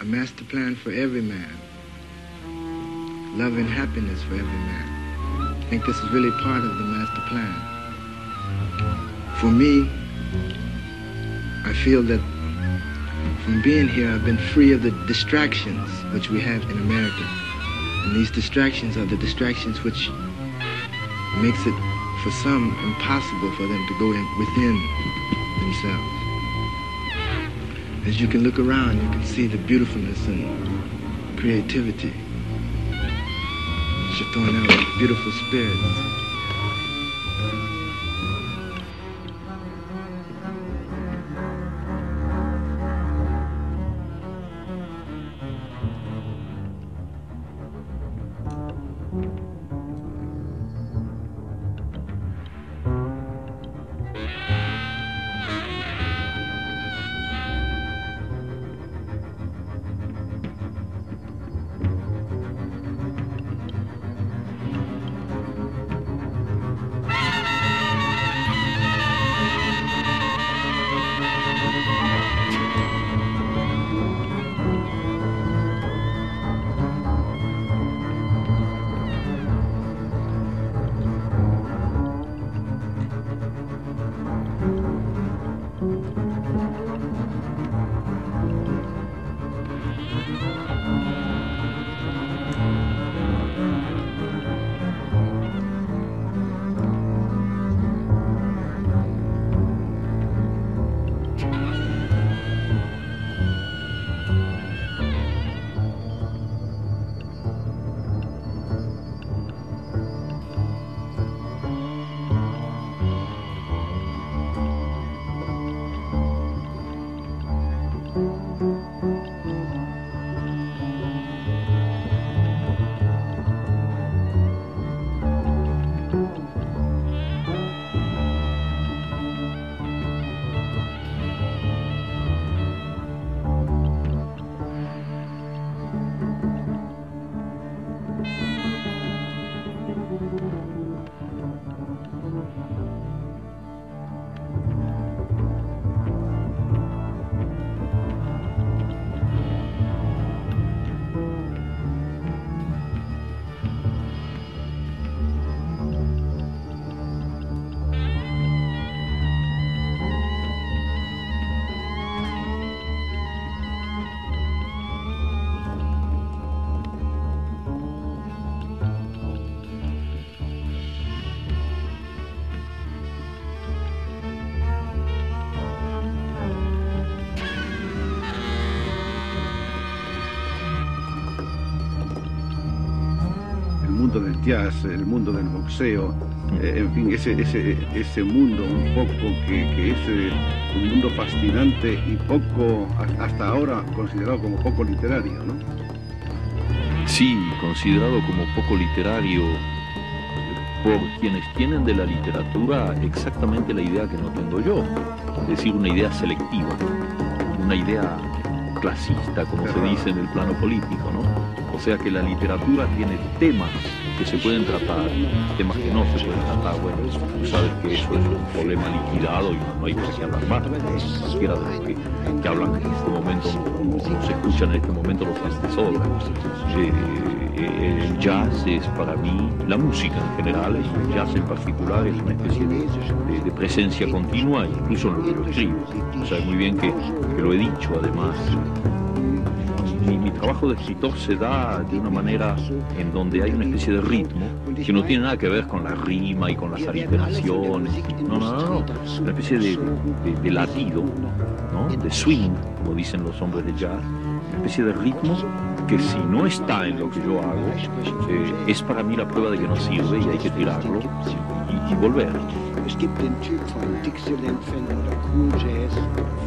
a master plan for every man. Love and happiness for every man. I think this is really part of the master plan. For me, I feel that from being here, I've been free of the distractions which we have in America. And these distractions are the distractions which makes it, for some, impossible for them to go in within themselves. As you can look around, you can see the beautifulness and creativity. You're throwing out beautiful spirits. Jazz, el mundo del boxeo, eh, en fin, ese, ese, ese mundo un poco que, es eh, un mundo fascinante y poco, hasta ahora considerado como poco literario, ¿no? Sí, considerado como poco literario por quienes tienen de la literatura exactamente la idea que no tengo yo, es decir, una idea selectiva, una idea clasista, como se dice en el plano político, ¿no? O sea que la literatura tiene temas que se pueden tratar, temas que no se pueden tratar, bueno, tú sabes que eso es un problema liquidado y no, hay por qué hablar más. Cualquiera de los que, hablan en este momento, no, se escuchan en este momento los antecesores. Eh, eh, el jazz es para mí la música en general, y el jazz en particular es una especie de, presencia continua, incluso en lo que lo escribo. Sabes muy bien que, que lo he dicho además mi, trabajo de escritor se da de una manera en donde hay una especie de ritmo que no tiene nada que ver con la rima y con las aliteraciones. No, no, no, no. Una especie de, latido, ¿no? de swing, como dicen los hombres de jazz. Una especie de ritmo que si no está en lo que yo hago, eh, es para mí la prueba de que no sirve y hay que tirarlo y, y volver. Es gibt den Cool Jazz,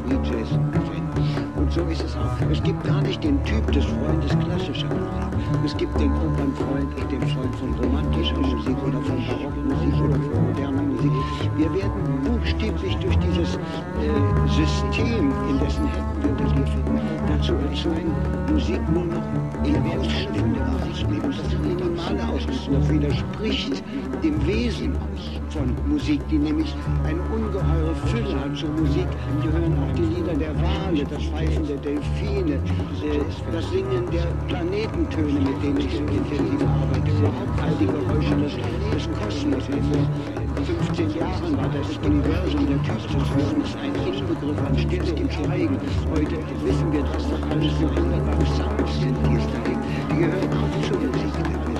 Free Jazz-Fan. Und so ist es auch. Es gibt gar nicht den Typ des Freundes klassischer Musik. Es gibt den Opernfreund, den Freund von romantischer Musik oder von Barockmusik oder von moderner Musik. Wir werden buchstäblich durch dieses äh, System, in dessen Händen wir uns befinden, dazu erzogen, Musik nur noch in Ausstände auszuleben. Das minimale Ausdruck. Das widerspricht dem Wesen von Musik, die nämlich eine ungeheure Fülle hat zur Musik gehören auch die Lieder der Wale, das Pfeifen der Delfine, äh, das Singen der Planetentöne, mit denen ich so intensiv arbeite, überhaupt all die Geräusche des, des Kosmos. Vor 15 Jahren war das Universum, der Hörens, ein Inbegriff an Stille und Schweigen. Heute wissen wir, dass das alles so wunderbare Sounds sind, die es da gibt. Die gehören auch zur Musik. Das